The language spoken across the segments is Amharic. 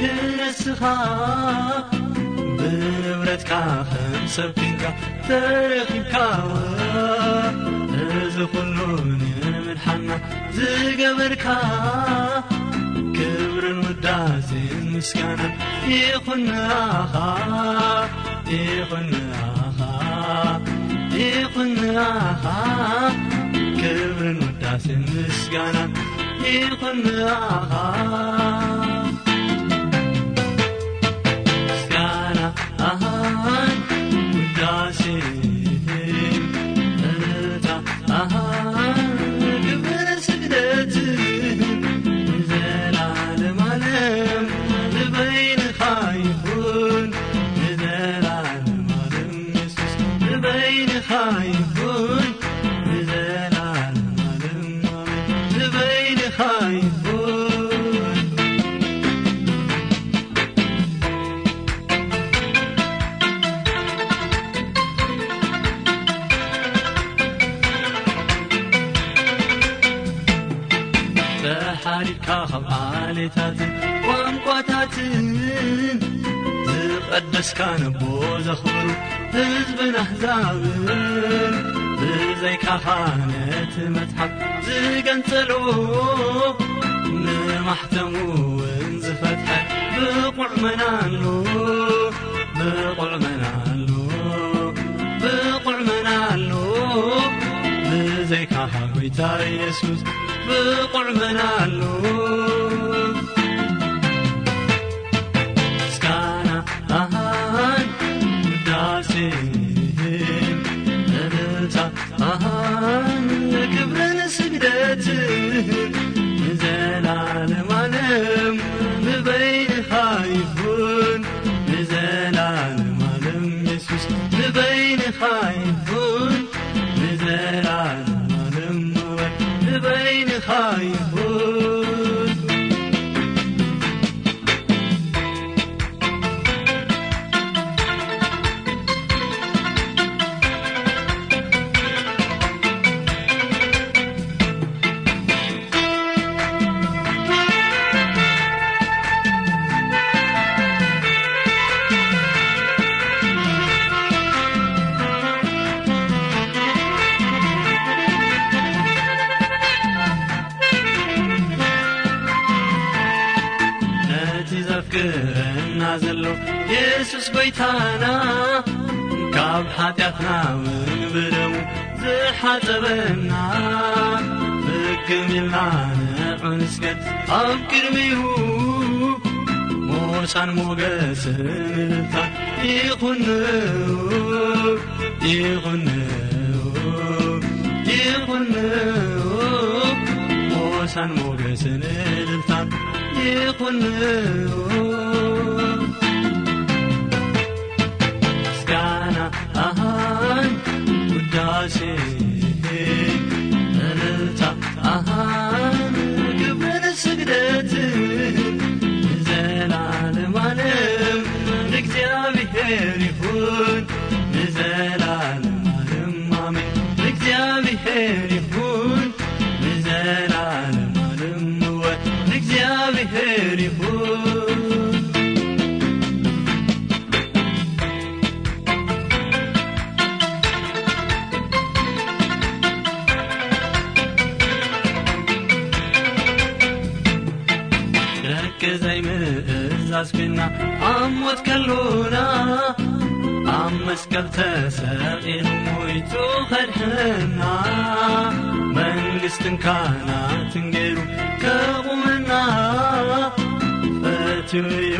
ክንስኻ ብንብረትካ ከም ሰብቲንካ ተረኺብካዋ እዚ ኩሉ ንምድሓና ዝገበርካ ክብርን ውዳዝን ምስጋና ይኹንኻ ይኹንኻ ይኹንኻ ክብርን ውዳዝን ምስጋና ይኹንኻ ተሓሪድካ ካብ ዓሌታትን ቋንቋታትን ዝቐደስካ ነቦ ዘኽብሩ ህዝብን ኣሕዛብን ብዘይካኻ ነቲ መጽሓፍ ዝገንጸሎ ንማሕተሙ እውን ዝፈትሐ ብቑዕ መናሎ ብቑዕ ብዘይካኻ ጐይታ ኢየሱስ ብቑዕ መናሎ ምስጋና ኣሃን ውዳሴን እልልታ ኣሃን ክብርን ስግደትን ንዘላለም ነቲ ዘፍቅረና ዘሎ የሱስ ጐይታና ካብ ሓጢኣትና ውን ብደሙ ዝሓፀበና ፍግም ኢልና ንዑንስገድ ኣብ ቅድሚኡ ሞሳን ሞገስን እልልታ ይኹን ይኹን ይኹን ሞሳን ሞገስን እልልታን صديق منه ደቂ ዘይምእዛዝ ኮይና ኣብ ሞት ከሎና ኣብ መስቀል ተሰቂሉ ሞይቱ ኸድሕና መንግስትን ካህናትን ገይሩ ከቑመና ፈትዩ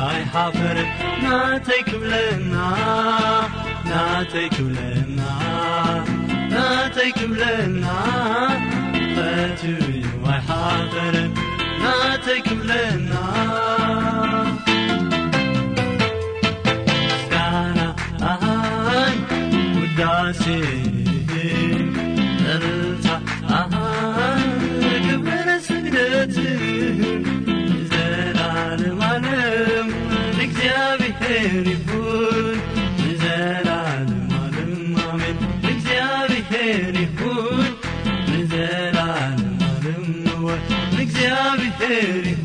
ኣይሓፈርን ናተይ ክብለና ናተይ ክብለና ናተይ ክብለና ፈትዩ take him then Sara ahan udase Elta ahan gubere sigdeti Zer alemanem ligziavi la viteri